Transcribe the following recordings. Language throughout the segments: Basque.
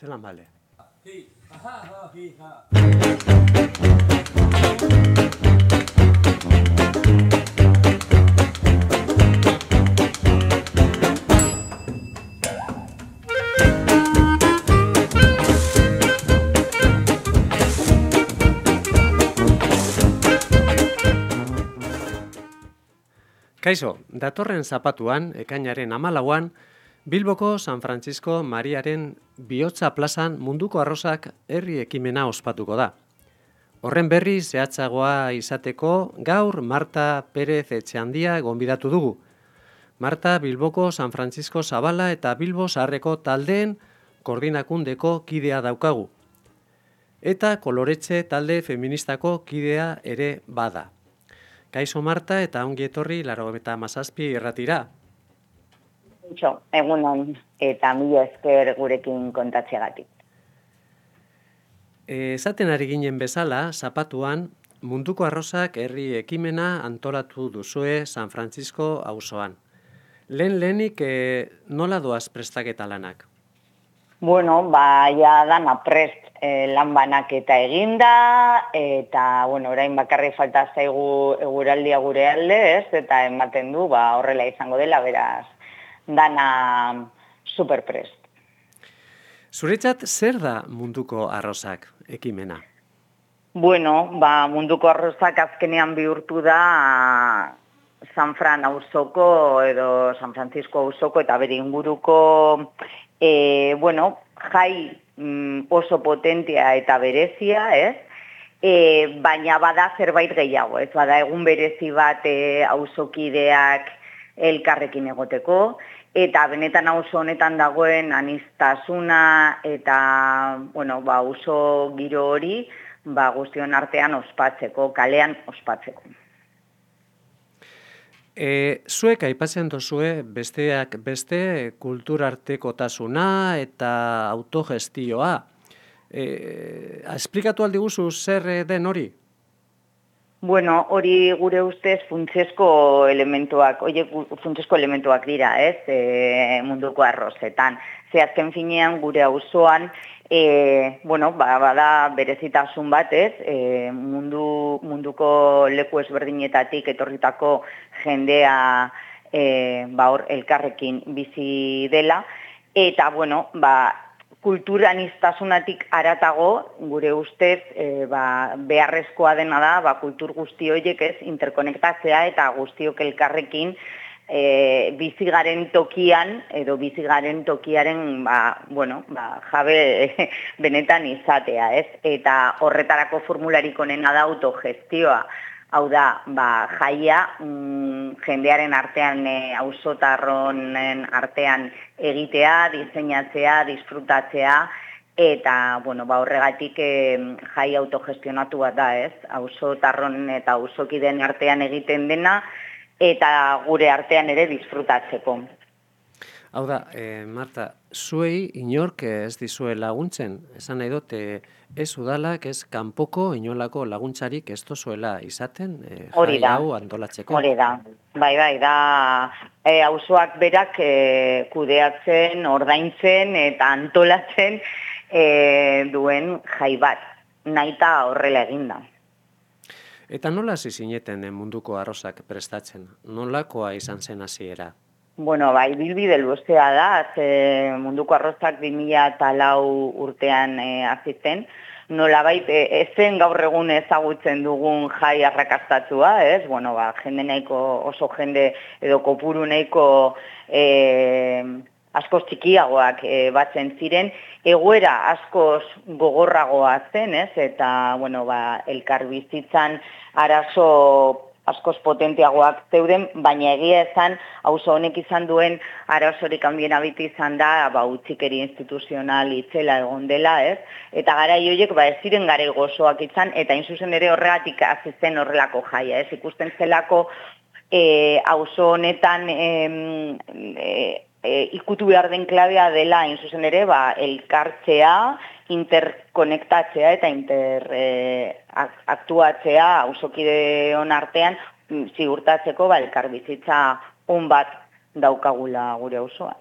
Zelan bale. Hi, aha, ha, hi, ha. Kaixo, datorren zapatuan, ekainaren amalauan, Bilboko San Francisco Mariaren bihotza plazan munduko arrosak herri ekimena ospatuko da. Horren berri zehatzagoa izateko gaur Marta Pérez Etxeandia gonbidatu dugu. Marta Bilboko San Francisco Zabala eta Bilbo Sarreko taldeen koordinakundeko kidea daukagu. Eta koloretxe talde feministako kidea ere bada. Kaixo Marta eta ongi etorri laro eta mazazpi erratira. Itxo, egunon eta mila esker gurekin kontatzeagatik. Esaten ari ginen bezala, zapatuan, munduko arrosak herri ekimena antolatu duzue San Francisco auzoan. Lehen lehenik e, nola doaz prestaketa lanak? Bueno, ba, ja dana prest e, lan banaketa eginda, eta, bueno, orain bakarri falta zaigu eguraldia gure alde, ez? Eta ematen du, ba, horrela izango dela, beraz, dana superprest. Zuretzat zer da munduko arrosak ekimena? Bueno, ba, munduko arrosak azkenean bihurtu da San Fran auzoko edo San Francisco auzoko eta bere inguruko e, bueno, jai mm, oso potentea eta berezia, ez? E, baina bada zerbait gehiago, ez? Bada egun berezi bat e, auzokideak elkarrekin egoteko, eta benetan auzo honetan dagoen anistasuna eta bueno, ba, oso giro hori ba, guztion artean ospatzeko, kalean ospatzeko. E, zuek aipatzen duzue besteak beste kulturartekotasuna eta autogestioa. E, esplikatu aldi guzu zer den hori? Bueno, hori gure ustez funtzesko elementuak, oie, funtzesko elementuak dira, ez, e, munduko arrozetan. Ze azken finean gure auzoan e, bueno, ba, bada berezitasun bat, ez, e, mundu, munduko leku ezberdinetatik etorritako jendea e, ba, hor elkarrekin bizi dela, eta, bueno, ba, kulturanistasunatik aratago, gure ustez, e, ba, beharrezkoa dena da, ba, kultur guzti horiek ez, interkonektatzea eta guztiok elkarrekin e, bizigaren tokian, edo bizigaren tokiaren, ba, bueno, ba, jabe benetan izatea, ez? Eta horretarako formularik onena da autogestioa. Hau da, ba, jaia mm, jendearen artean, e, auzotarronen artean egitea, diseinatzea, disfrutatzea, eta bueno, ba, horregatik e, jai autogestionatu bat da, ez? Auzotarron eta auzokideen artean egiten dena, eta gure artean ere disfrutatzeko. Hau da, e, Marta, zuei inork ez dizue laguntzen, esan nahi dut, e, ez udalak, ez kanpoko inolako laguntzarik ez dozuela izaten, e, Hori da. hau antolatzeko. Hori da, bai, bai, da, e, auzoak berak e, kudeatzen, ordaintzen eta antolatzen e, duen jai bat, naita horrela eginda. Eta nola hasi zineten munduko arrosak prestatzen? Nolakoa izan zen hasiera? Bueno, bai, bilbide luzea da, ze munduko arrozak 2000 eta lau urtean e, aziten, nola bai, e, ezen gaur egun ezagutzen dugun jai arrakastatua, ez? Bueno, ba, jende nahiko, oso jende edo kopuru nahiko e, askoz txikiagoak e, batzen ziren, egoera askoz gogorragoa zen, ez? Eta, bueno, ba, elkar bizitzan arazo askoz potenteagoak zeuden, baina egia esan, auzo honek izan duen arazorik handiena biti izan da, ba, utzikeri instituzional itzela egon dela, ez? Eta gara joiek, ba, ez ziren gara gozoak izan, eta inzuzen ere horregatik azizen horrelako jaia, ez? Ikusten zelako e, auzo honetan e, e, e, ikutu behar den klabea dela, inzuzen ere, ba, elkartzea, interkonektatzea eta inter eh, aktuatzea ausokide on artean mm, ziurtatzeko ba elkarbizitza on bat daukagula gure auzoan.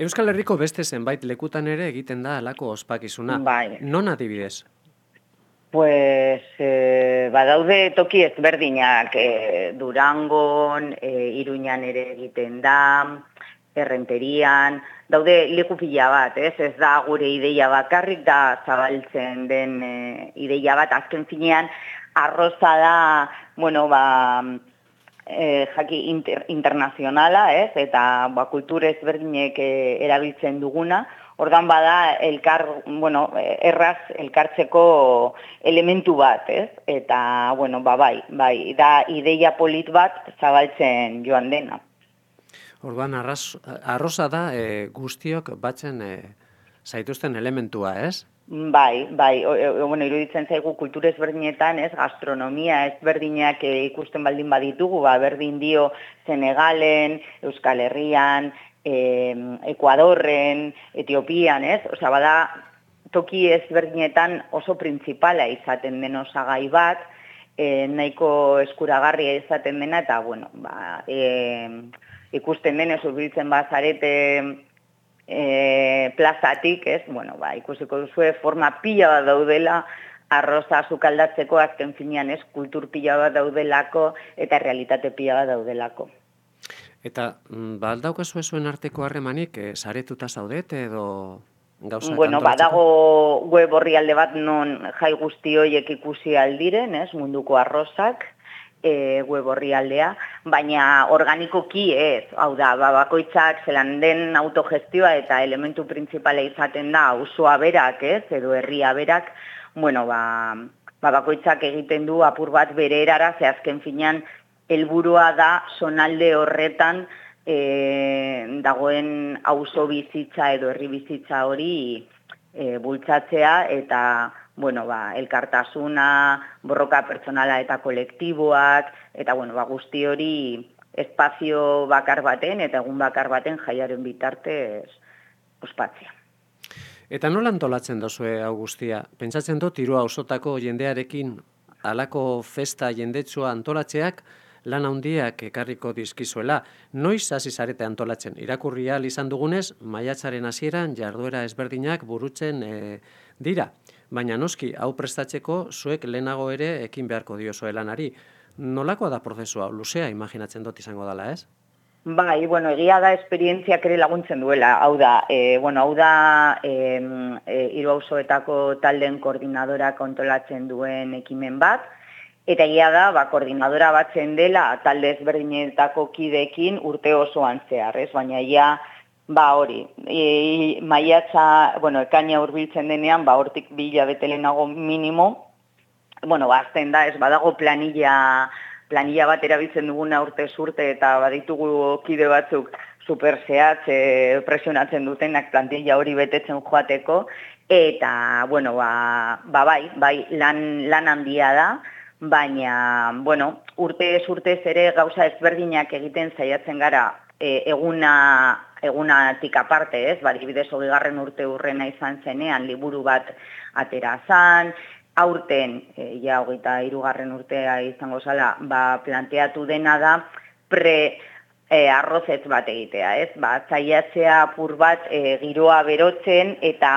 Euskal Herriko beste zenbait lekutan ere egiten da alako ospakizuna. Bai. Non adibidez? Pues, eh, badaude toki ezberdinak, eh, Durangon, eh, Iruñan ere egiten da, Errenterian, daude leku pila bat, ez? Ez da gure ideia bakarrik da zabaltzen den eh, ideia bat, azken finean, arroza da, bueno, ba, eh, jaki inter, internazionala, ez? Eta ba, kultur ezberdinek eh, erabiltzen duguna, Ordan bada elkar, bueno, erraz elkartzeko elementu bat, ez? Eta, bueno, ba, bai, bai, da ideia polit bat zabaltzen joan dena. Orduan, arras, arroza da e, guztiok batzen e, zaituzten elementua, ez? Bai, bai, o, o, bueno, iruditzen zaigu kultur ezberdinetan, ez, gastronomia ezberdinak e, ikusten baldin baditugu, ba, berdin dio Senegalen, Euskal Herrian, eh, Ekuadorren, Etiopian, ez? Osea, bada toki ezberdinetan oso printzipala izaten den osagai bat, eh, nahiko eskuragarria izaten dena, eta, bueno, ba, eh, ikusten denez urbiltzen bazarete eh, plazatik, ez? Bueno, ba, ikusiko duzue forma pila bat daudela, arroza sukaldatzeko azken finean ez kultur pila bat daudelako eta realitate pila bat daudelako. Eta mm, ba aldaukazu zuen arteko harremanik e, saretuta zaudete edo gauza Bueno, badago web orrialde bat non jai guzti hoiek ikusi aldiren, ez, munduko arrozak, e, web orrialdea, baina organikoki ez, hau da, ba, bakoitzak zelan den autogestioa eta elementu printzipala izaten da auzoa berak, ez, edo herria berak, bueno, ba, ba, bakoitzak egiten du apur bat bere erara, ze azken finean helburua da sonalde horretan e, dagoen auzo bizitza edo herri bizitza hori e, bultzatzea eta bueno, ba, elkartasuna, borroka pertsonala eta kolektiboak, eta bueno, ba, guzti hori espazio bakar baten eta egun bakar baten jaiaren bitartez ospatzea. Eta nola antolatzen dozue hau guztia? Pentsatzen dut, hiru ausotako jendearekin alako festa jendetsua antolatzeak, lan handiak ekarriko dizkizuela. Noiz hasi zarete antolatzen? Irakurria izan dugunez, maiatzaren hasieran jarduera ezberdinak burutzen e, dira. Baina noski, hau prestatzeko, zuek lehenago ere ekin beharko dio lanari. Nolakoa da prozesua? Luzea imaginatzen dut izango dela, ez? Bai, bueno, egia da esperientziak ere laguntzen duela. Hau da, e, bueno, hau da e, e, iru hausoetako talden koordinadora kontolatzen duen ekimen bat, Eta egia da, ba, koordinadora batzen dela, talde ezberdinetako kidekin urte osoan zehar, ez? Baina ja, ba hori, e, maiatza, bueno, ekaina hurbiltzen denean, ba, hortik bila betelenago minimo, bueno, bazten da, ez, badago planilla, planilla bat erabiltzen duguna urte zurte, eta baditugu kide batzuk super zehatz, e, presionatzen dutenak plantilla hori betetzen joateko, eta, bueno, ba, ba bai, bai, lan, lan handia da, baina, bueno, urte urtez ere gauza ezberdinak egiten zaiatzen gara e, eguna egunatik aparte, ez? Ba, dibidez, garren urte urrena izan zenean, liburu bat atera zan, aurten, e, ja, hogeita irugarren urtea izango zala, ba, planteatu dena da, pre e, arrozetz bat egitea, ez? Ba, zaiatzea apur bat e, giroa berotzen eta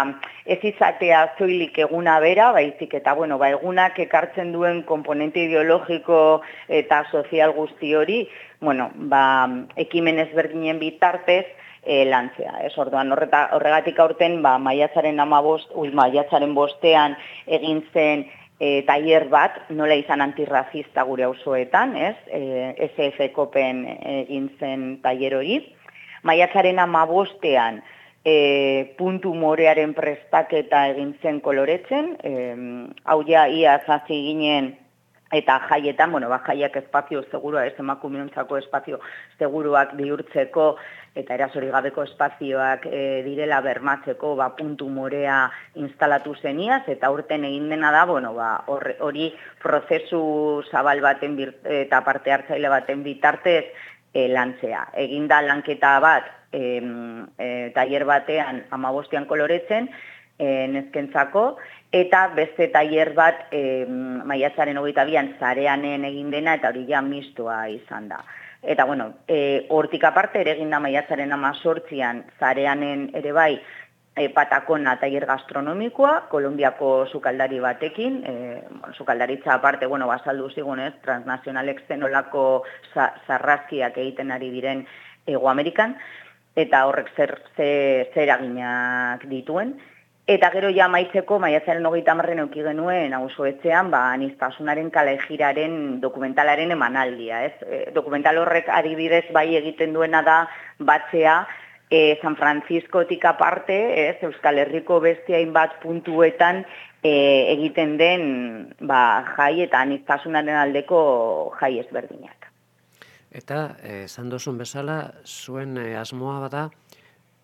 ez izatea zoilik eguna bera, baizik eta bueno, ba, egunak ekartzen duen komponente ideologiko eta sozial guzti hori, bueno, ba, ekimen ezberdinen bitartez, e, lantzea. Ez orduan horreta, horregatik aurten ba, maiatzaren amabost, ui, maiatzaren bostean egin zen e, tailer bat, nola izan antirrazista gure auzoetan, ez? E, SF kopen egin zen tailer hori. Maiatzaren amabostean e, puntu morearen prestaketa egin zen koloretzen, e, hau ja ia zazi ginen eta jaietan, bueno, ba, jaiak espazio segurua, ez emakumeentzako espazio seguruak bihurtzeko eta erasori gabeko espazioak e, direla bermatzeko ba, puntu morea instalatu zeniaz, eta urten egin dena da, bueno, ba, hori prozesu zabal baten eta parte hartzaile baten bitartez e, lantzea. Egin da lanketa bat, e, e, taier batean amabostian koloretzen, e, nezkentzako, eta beste tailer bat e, maiatzaren hogeita bian zareanen egin dena eta hori ja mistua izan da. Eta, bueno, e, hortik aparte, ere egin da maiatzaren amazortzian, zareanen ere bai, e, patakona taier gastronomikoa, Kolombiako sukaldari batekin, e, bueno, sukaldaritza aparte, bueno, basaldu zigunez, transnazionalek zenolako zarrazkiak egiten ari diren Ego Amerikan, eta horrek zer, zer, zer dituen. Eta gero ja maitzeko, maiatzaren hogeita marren auki genuen, etxean, ba, aniztasunaren kalejiraren dokumentalaren emanaldia, ez? E, dokumental horrek adibidez bai egiten duena da batzea, e, San Franciscotik aparte, ez, Euskal Herriko bestiain bat puntuetan e, egiten den ba, jai eta aniztasunaren aldeko jai ezberdinak. Eta, esan dozun bezala, zuen e, asmoa bada,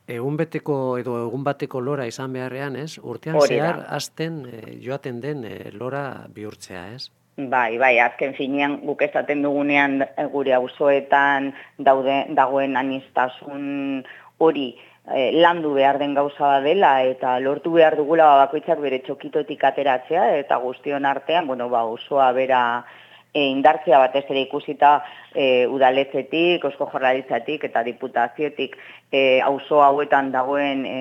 egun beteko edo egun bateko lora izan beharrean, ez? Urtean zehar azten eh, joaten den e, lora bihurtzea, ez? Bai, bai, azken finean guk esaten dugunean eh, gure auzoetan daude dagoen anistasun hori landu behar den gauza dela eta lortu behar dugula bakoitzak bere txokitotik ateratzea eta guztion artean, bueno, ba, osoa bera e, indartzea batez ere ikusita e, udaletzetik, osko jorraritzatik eta diputaziotik e, auzo hauetan dagoen e,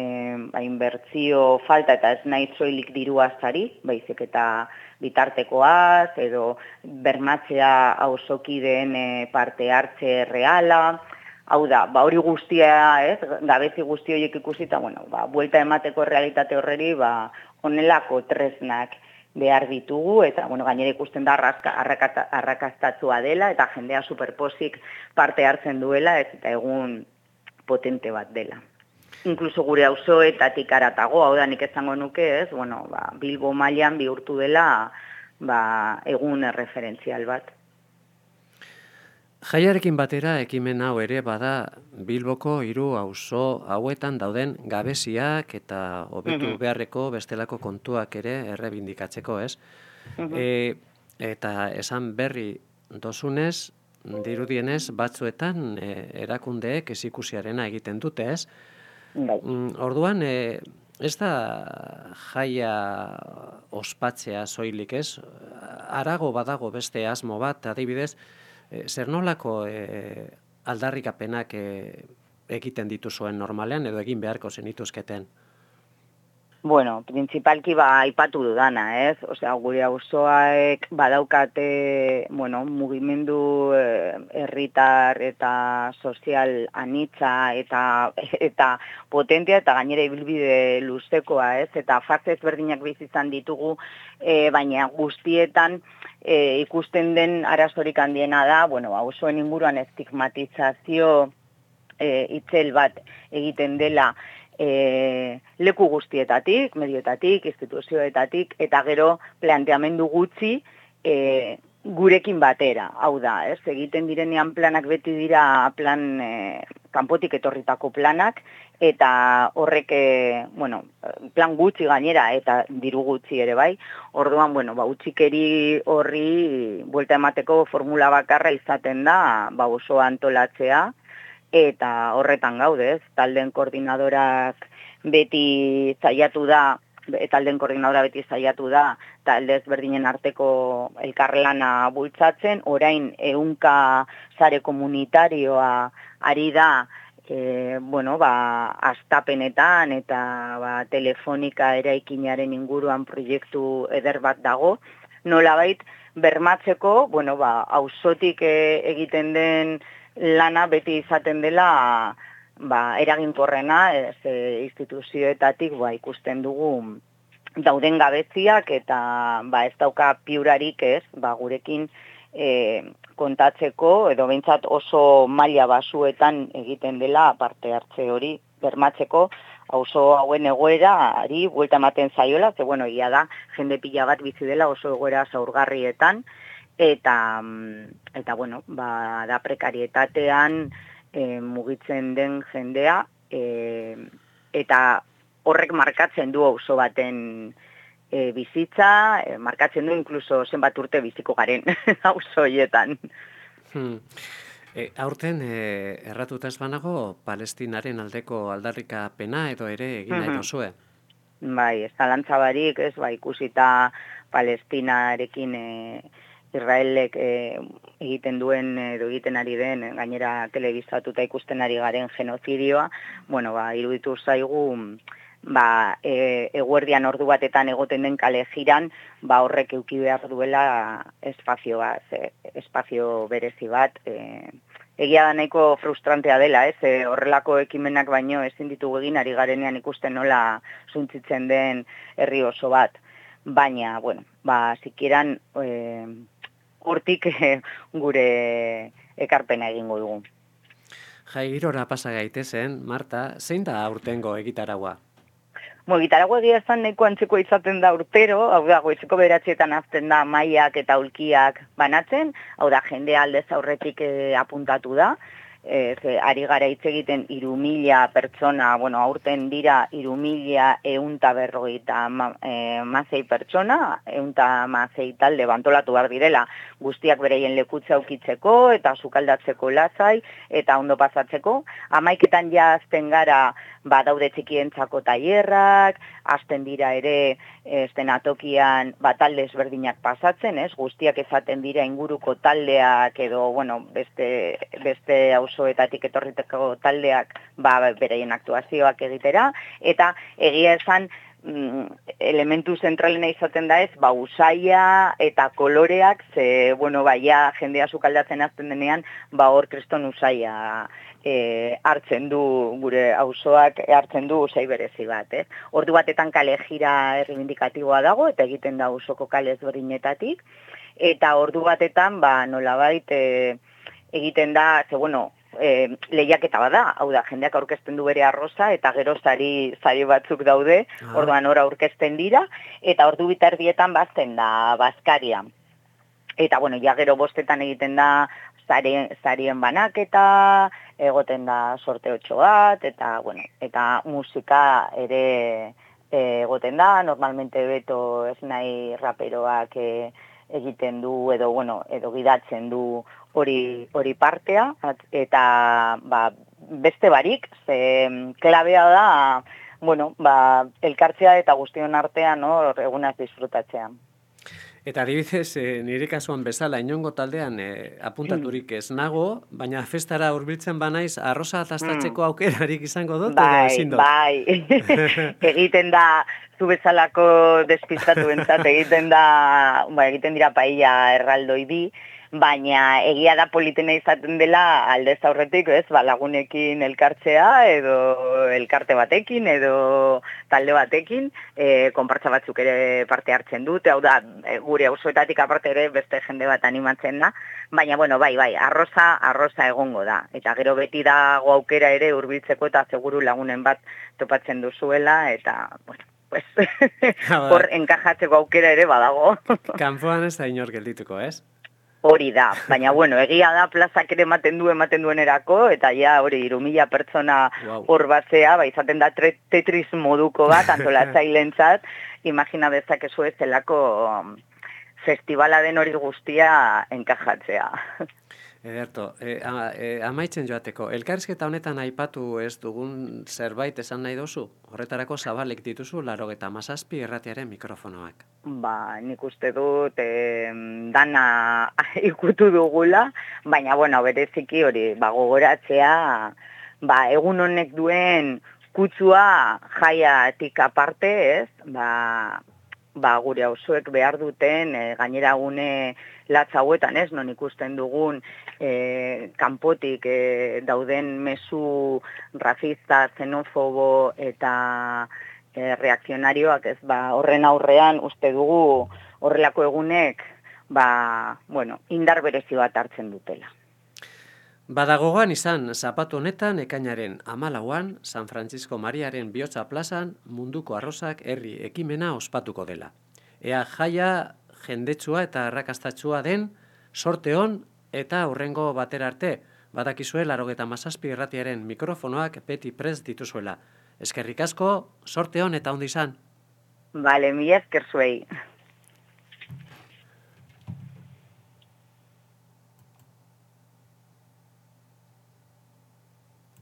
ba, inbertzio falta eta ez nahi zoilik diru azari, baizik eta bitartekoaz edo bermatzea auzokideen e, parte hartze reala, Hau da, ba hori guztia, ez, gabezi guzti horiek ikusita, bueno, ba, buelta emateko realitate horreri, ba, onelako tresnak behar ditugu, eta bueno, gainera ikusten da arrakastatua dela, eta jendea superposik parte hartzen duela, eta egun potente bat dela. Inkluso gure auzoetatik aratago, hau da nik esango nuke, ez, bueno, ba, Bilbo mailan bihurtu dela ba, egun referentzial bat. Jaiarekin batera ekimen hau ere bada Bilboko hiru auzo hauetan dauden gabeziak eta hobetu mhm. beharreko bestelako kontuak ere errebindikatzeko, ez? Mhm. E, eta esan berri dozunez, dirudienez batzuetan e, erakundeek ezikusiarena egiten dute, ez? Bai. Mm, orduan, e, ez da jaia ospatzea soilik, ez? Arago badago beste asmo bat, adibidez, e, zer nolako e, aldarrikapenak e, egiten dituzuen normalean edo egin beharko zenituzketen? Bueno, principalki ba aipatu dudana, ez? Osea, gure auzoaek badaukate, bueno, mugimendu herritar eta sozial anitza eta eta potentea eta gainera ibilbide luzekoa, ez? Eta fase ezberdinak bizi izan ditugu, e, baina guztietan e, ikusten den arazorik handiena da, bueno, auzoen inguruan estigmatizazio e, itzel bat egiten dela e, leku guztietatik, medioetatik, instituzioetatik, eta gero planteamendu gutxi e, gurekin batera, hau da, ez? Egiten direnean planak beti dira plan e, kanpotik etorritako planak, eta horrek, e, bueno, plan gutxi gainera, eta diru gutxi ere bai, orduan, bueno, ba, utxikeri horri, buelta emateko formula bakarra izaten da, ba, oso antolatzea, eta horretan gaudez, talden koordinadorak beti zaiatu da, talden koordinadora beti zaiatu da, talde ezberdinen arteko elkarlana bultzatzen, orain eunka zare komunitarioa ari da, e, bueno, ba, astapenetan eta ba, telefonika eraikinaren inguruan proiektu eder bat dago, nolabait bermatzeko, bueno, ba, ausotik e, egiten den lana beti izaten dela ba, eraginkorrena ez, e, instituzioetatik ba, ikusten dugu dauden gabeziak eta ba, ez dauka piurarik ez ba, gurekin e, kontatzeko edo behintzat oso maila basuetan egiten dela parte hartze hori bermatzeko. Oso hauen egoera ari buelta ematen zaiola, ze bueno, ia da, jende pila bat bizi dela oso egoera zaurgarrietan, eta mm, eta bueno, ba, da prekarietatean e, mugitzen den jendea e, eta horrek markatzen du oso baten e, bizitza, e, markatzen du inkluso zenbat urte biziko garen auzo hoietan. Hmm. E, aurten e, erratuta ez banago Palestinaren aldeko aldarrika pena edo ere egin nahi mm -hmm. Bai, ez talantzabarik, ez, bai, ikusita Palestinarekin e, Israelek e, egiten duen edo egiten ari den gainera telebizatuta ikusten ari garen genozidioa, bueno, ba, iruditu zaigu ba, e, eguerdian ordu batetan egoten den kale jiran, ba, horrek euki behar duela espazio bat, e, espazio berezi bat, e, egia da nahiko frustrantea dela, ez, e, horrelako ekimenak baino ezin ditugu egin ari garenean ikusten nola zuntzitzen den herri oso bat, baina, bueno, ba, zikiran, e, hortik e, gure ekarpena egingo dugu. Jai, irora pasa gaitezen, Marta, zein da aurtengo egitaragua? Mo, gitarago egia esan neko antzeko izaten da urtero, hau da, goizeko beratzietan azten da maiak eta ulkiak banatzen, hau da, jende aldez aurretik eh, apuntatu da, e, ze, ari gara hitz egiten iru mila pertsona, bueno, aurten dira iru mila eunta berrogeita ma, e, mazei pertsona, eunta mazei talde bantolatu behar direla, guztiak bereien lekutze aukitzeko eta sukaldatzeko lazai eta ondo pasatzeko. Amaiketan ja azten gara ba, daude txikientzako tailerrak, azten dira ere estenatokian ba, talde ezberdinak pasatzen, ez? guztiak ezaten dira inguruko taldeak edo bueno, beste, beste auzoetatik etorriteko taldeak ba, bereien aktuazioak egitera, eta egia esan elementu zentralena izaten da ez, ba, usaia eta koloreak, ze, bueno, ba, ja, jendea sukaldatzen azten denean, ba, hor kriston usaia e, hartzen du, gure auzoak hartzen du usai berezi bat, ez. Ordu batetan kale jira erribindikatiboa dago, eta egiten da usoko kale ezberdinetatik, eta ordu batetan, ba, nola baita, e, egiten da, ze, bueno, e, lehiaketa bada, hau da, jendeak aurkezten du bere arroza, eta gero zari, zari batzuk daude, ah. orduan ora aurkezten dira, eta ordu bitardietan bazten da bazkaria. Eta, bueno, ja gero bostetan egiten da zarien, zarien banaketa, egoten da sorte bat, eta, bueno, eta musika ere e, egoten da, normalmente beto ez nahi raperoak e, egiten du, edo, bueno, edo gidatzen du hori hori partea eta ba, beste barik ze klabea da bueno ba elkartzea eta guztion artean no egunaz disfrutatzea. Eta adibidez, e, nire kasuan bezala, inongo taldean e, apuntaturik ez nago, baina festara hurbiltzen banaiz, arroza atastatzeko mm. aukerarik izango dut, bai, edo ezin Bai, egiten da, zu bezalako despistatu entzat, egiten da, ba, egiten dira paia erraldoi bi, baina egia da politena izaten dela aldez aurretik, ez, ba, lagunekin elkartzea edo elkarte batekin edo talde batekin, e, konpartza batzuk ere parte hartzen dute, hau da, e, gure auzoetatik aparte ere beste jende bat animatzen da, baina bueno, bai, bai, arroza, arroza egongo da, eta gero beti dago aukera ere hurbiltzeko eta seguru lagunen bat topatzen duzuela, eta, bueno, pues, hor enkajatzeko aukera ere badago. Kanpoan ez da inor geldituko, ez? Hori da, baina bueno, egia da plazak ere ematen du ematen duenerako, eta ja hori irumila pertsona hor wow. batzea, ba, izaten da tetris moduko bat, antolatzailentzat, imagina dezakezu ez zelako festivala den hori guztia enkajatzea. Ederto, e, a, e, amaitzen joateko, elkarrizketa honetan aipatu ez dugun zerbait esan nahi dozu? Horretarako zabalek dituzu, laro eta mazazpi erratiaren mikrofonoak. Ba, nik uste dut e, dana ikutu dugula, baina, bueno, bereziki hori, ba, gogoratzea, ba, egun honek duen kutsua jaiatik aparte, ez? Ba, ba, gure hausuek behar duten, e, gainera gune latza hauetan, ez, non ikusten dugun e, kanpotik e, dauden mezu racista, xenofobo eta e, reakzionarioak, ez, ba, horren aurrean uste dugu horrelako egunek, ba, bueno, indar berezi bat hartzen dutela. Badagogan izan, zapatu honetan ekainaren amalauan, San Francisco Mariaren bihotza plazan munduko arrozak herri ekimena ospatuko dela. Ea jaia jendetsua eta errakastatxua den, sorte hon eta hurrengo batera arte, badakizue larogeta mazazpi erratiaren mikrofonoak beti prez dituzuela. Eskerrik asko, sorte hon eta ondi izan. Bale, mi esker zuei.